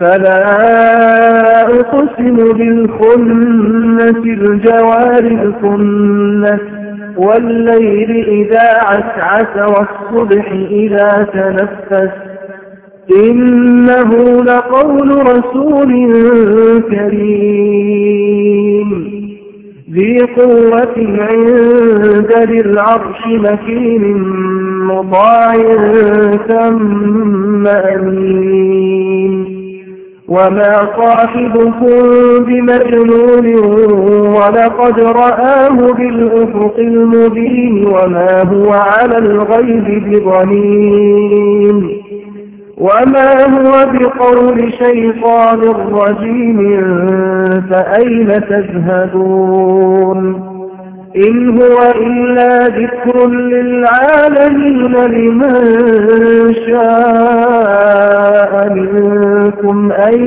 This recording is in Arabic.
فلا أقسم بالخنة الجوار الكنة والليل إذا عسعس والصبح إذا تنفس إنه لقول رسول كريم ذي قوة عند ذي العرش مكين مطاع ثم أمين وما صاحبكم بمجنون ولقد رآه بالأفق المبين وما هو على الغيب بضنين وما هو بقول شيطان رجيم فأين تذهبون إن هو إلا ذكر للعالمين لمن